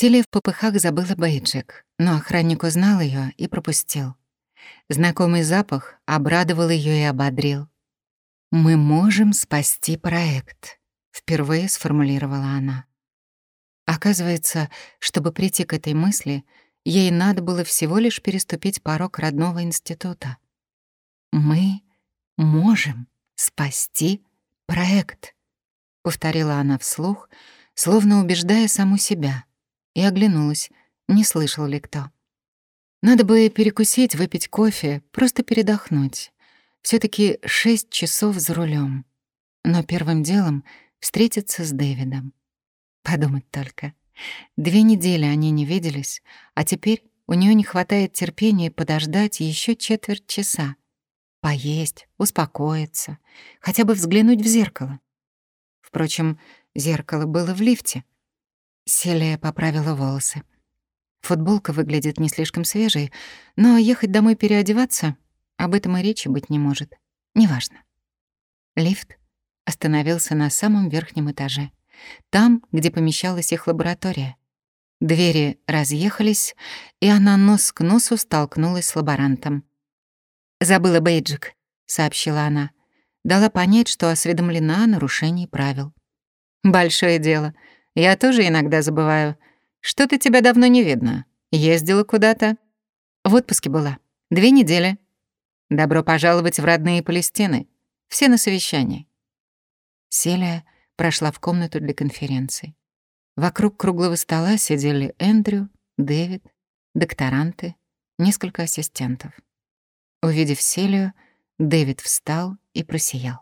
Селия в попыхах забыла бейджик, но охранник узнал ее и пропустил. Знакомый запах обрадовал ее и ободрил. «Мы можем спасти проект», — впервые сформулировала она. Оказывается, чтобы прийти к этой мысли, ей надо было всего лишь переступить порог родного института. «Мы можем спасти проект», — повторила она вслух, словно убеждая саму себя, и оглянулась, не слышал ли кто. Надо бы перекусить, выпить кофе, просто передохнуть. все таки шесть часов за рулем. Но первым делом встретиться с Дэвидом. Подумать только. Две недели они не виделись, а теперь у нее не хватает терпения подождать еще четверть часа. Поесть, успокоиться, хотя бы взглянуть в зеркало. Впрочем, зеркало было в лифте. Селия поправила волосы. Футболка выглядит не слишком свежей, но ехать домой переодеваться об этом и речи быть не может. Неважно. Лифт остановился на самом верхнем этаже, там, где помещалась их лаборатория. Двери разъехались, и она нос к носу столкнулась с лаборантом. «Забыла бейджик», — сообщила она. Дала понять, что осведомлена о нарушении правил. «Большое дело. Я тоже иногда забываю. Что-то тебя давно не видно. Ездила куда-то?» «В отпуске была. Две недели. Добро пожаловать в родные Палестины. Все на совещании». Селия прошла в комнату для конференции. Вокруг круглого стола сидели Эндрю, Дэвид, докторанты, несколько ассистентов. Увидев Селию, Дэвид встал и просиял.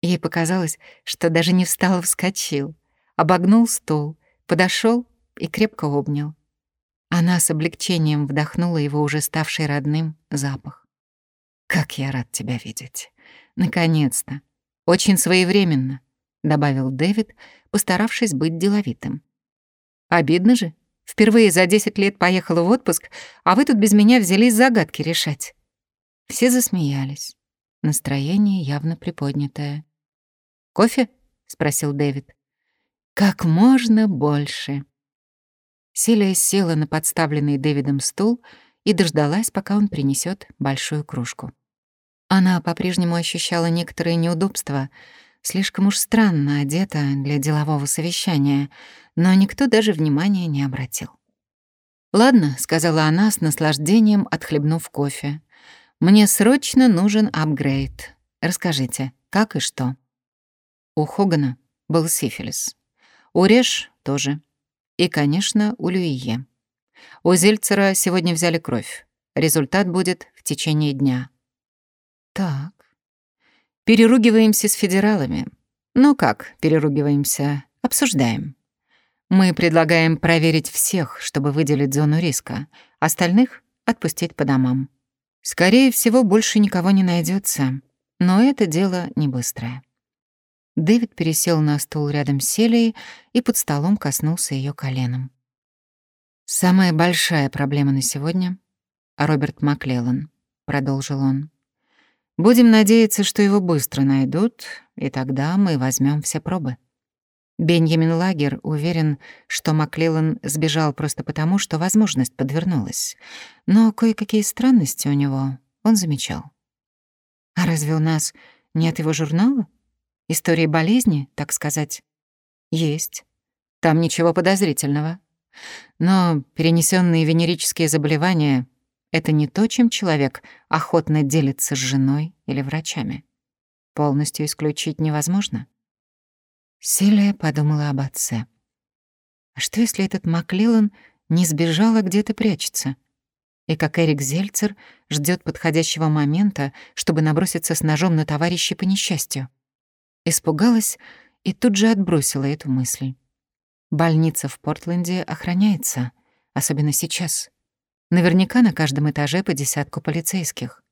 Ей показалось, что даже не встал, а вскочил, обогнул стол, подошел и крепко обнял. Она с облегчением вдохнула его уже ставший родным запах. «Как я рад тебя видеть! Наконец-то! Очень своевременно!» — добавил Дэвид, постаравшись быть деловитым. «Обидно же. Впервые за 10 лет поехала в отпуск, а вы тут без меня взялись загадки решать». Все засмеялись. Настроение явно приподнятое. «Кофе?» — спросил Дэвид. «Как можно больше». Силия села на подставленный Дэвидом стул и дождалась, пока он принесет большую кружку. Она по-прежнему ощущала некоторые неудобства, слишком уж странно одета для делового совещания, но никто даже внимания не обратил. «Ладно», — сказала она с наслаждением, отхлебнув кофе. «Мне срочно нужен апгрейд. Расскажите, как и что?» У Хогана был сифилис. У Реш тоже. И, конечно, у Люие. У Зельцера сегодня взяли кровь. Результат будет в течение дня. Так. Переругиваемся с федералами. Ну как переругиваемся? Обсуждаем. Мы предлагаем проверить всех, чтобы выделить зону риска. Остальных отпустить по домам. Скорее всего, больше никого не найдется, но это дело не быстрое. Дэвид пересел на стул рядом с Селией и под столом коснулся ее коленом. «Самая большая проблема на сегодня — Роберт Маклеллан», — продолжил он. «Будем надеяться, что его быстро найдут, и тогда мы возьмем все пробы». Бенjamin Лагер уверен, что Маклеллан сбежал просто потому, что возможность подвернулась. Но кое-какие странности у него он замечал. «А разве у нас нет его журнала?» Истории болезни, так сказать, есть. Там ничего подозрительного. Но перенесенные венерические заболевания — это не то, чем человек охотно делится с женой или врачами. Полностью исключить невозможно. Селия подумала об отце. А что, если этот Маклеллан не сбежал, а где-то прячется? И как Эрик Зельцер ждет подходящего момента, чтобы наброситься с ножом на товарища по несчастью? Испугалась и тут же отбросила эту мысль. Больница в Портленде охраняется, особенно сейчас. Наверняка на каждом этаже по десятку полицейских.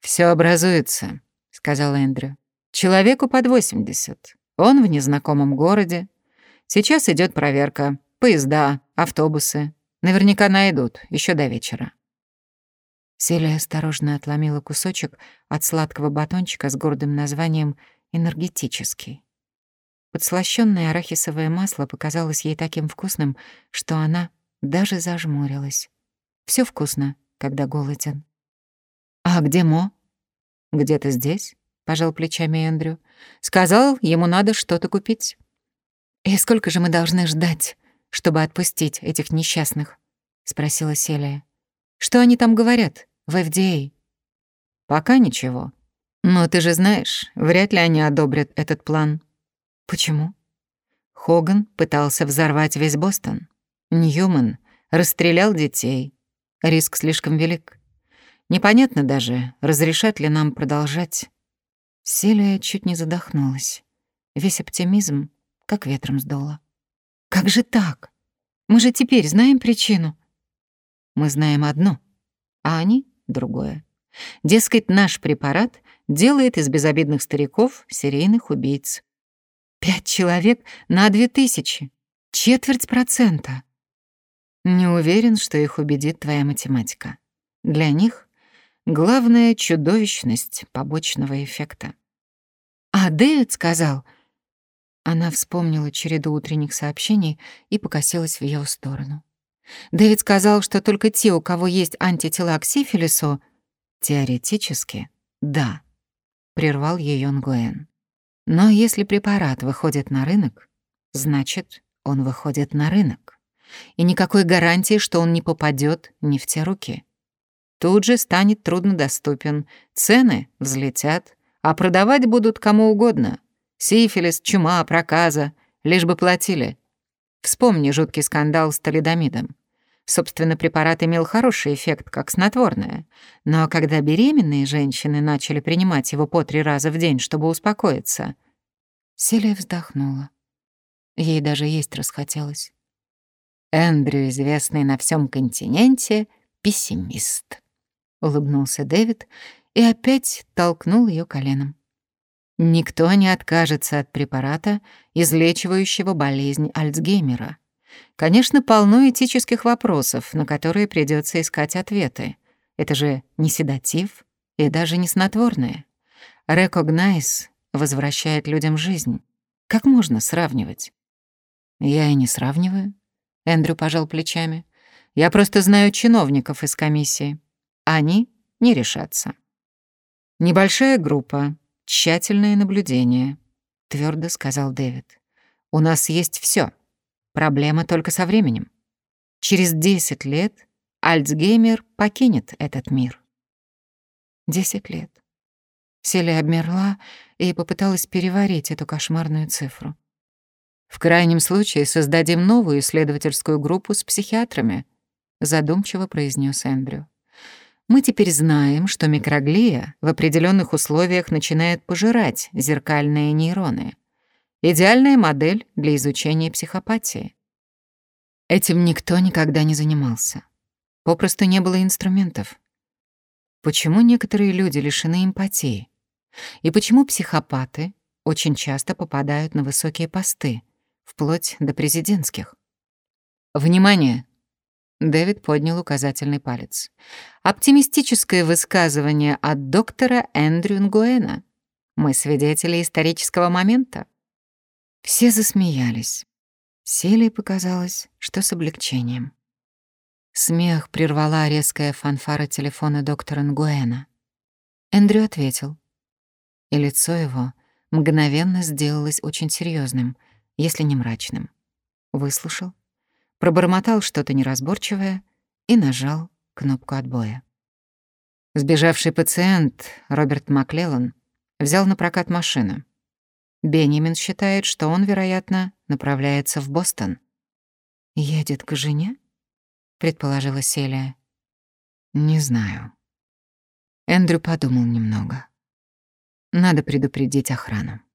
Все образуется», — сказал Эндрю. «Человеку под 80. Он в незнакомом городе. Сейчас идет проверка. Поезда, автобусы. Наверняка найдут еще до вечера». Селия осторожно отломила кусочек от сладкого батончика с гордым названием энергетический. Подслащённое арахисовое масло показалось ей таким вкусным, что она даже зажмурилась. Всё вкусно, когда голоден. «А где Мо?» «Где-то здесь», — пожал плечами Эндрю. «Сказал, ему надо что-то купить». «И сколько же мы должны ждать, чтобы отпустить этих несчастных?» — спросила Селия. «Что они там говорят в FDA?» «Пока ничего. Но ты же знаешь, вряд ли они одобрят этот план». «Почему?» Хоган пытался взорвать весь Бостон. Ньюман расстрелял детей. Риск слишком велик. Непонятно даже, разрешат ли нам продолжать. Селия чуть не задохнулась. Весь оптимизм как ветром сдуло. «Как же так? Мы же теперь знаем причину». «Мы знаем одно, а они — другое. Дескать, наш препарат делает из безобидных стариков серийных убийц. Пять человек на две тысячи. Четверть процента. Не уверен, что их убедит твоя математика. Для них главная чудовищность побочного эффекта. А Дэвид сказал... Она вспомнила череду утренних сообщений и покосилась в его сторону. Дэвид сказал, что только те, у кого есть антитела к сифилису, теоретически, да, прервал ее Нгуэн. Но если препарат выходит на рынок, значит, он выходит на рынок. И никакой гарантии, что он не попадет не в те руки. Тут же станет труднодоступен, цены взлетят, а продавать будут кому угодно. Сифилис, чума, проказа, лишь бы платили. Вспомни жуткий скандал с талидомидом. Собственно, препарат имел хороший эффект, как снотворное. Но когда беременные женщины начали принимать его по три раза в день, чтобы успокоиться... Селия вздохнула. Ей даже есть расхотелось. Эндрю, известный на всем континенте, пессимист. Улыбнулся Дэвид и опять толкнул ее коленом. Никто не откажется от препарата, излечивающего болезнь Альцгеймера. Конечно, полно этических вопросов, на которые придется искать ответы. Это же не седатив и даже не снотворное. Recognize возвращает людям жизнь. Как можно сравнивать? Я и не сравниваю. Эндрю пожал плечами. Я просто знаю чиновников из комиссии. Они не решатся. Небольшая группа, тщательное наблюдение, твердо сказал Дэвид. У нас есть все. Проблема только со временем. Через 10 лет Альцгеймер покинет этот мир. 10 лет. Селия обмерла и попыталась переварить эту кошмарную цифру. В крайнем случае создадим новую исследовательскую группу с психиатрами, задумчиво произнес Эндрю. Мы теперь знаем, что микроглия в определенных условиях начинает пожирать зеркальные нейроны. Идеальная модель для изучения психопатии. Этим никто никогда не занимался. Попросту не было инструментов. Почему некоторые люди лишены эмпатии? И почему психопаты очень часто попадают на высокие посты, вплоть до президентских? Внимание! Дэвид поднял указательный палец. Оптимистическое высказывание от доктора Эндрю Нгуэна. Мы свидетели исторического момента. Все засмеялись. Селии показалось, что с облегчением. Смех прервала резкая фанфара телефона доктора Нгуэна. Эндрю ответил. И лицо его мгновенно сделалось очень серьезным, если не мрачным. Выслушал, пробормотал что-то неразборчивое и нажал кнопку отбоя. Сбежавший пациент, Роберт Маклеллан, взял на прокат машину. Бенjamin считает, что он, вероятно, направляется в Бостон. «Едет к жене?» — предположила Селия. «Не знаю». Эндрю подумал немного. «Надо предупредить охрану».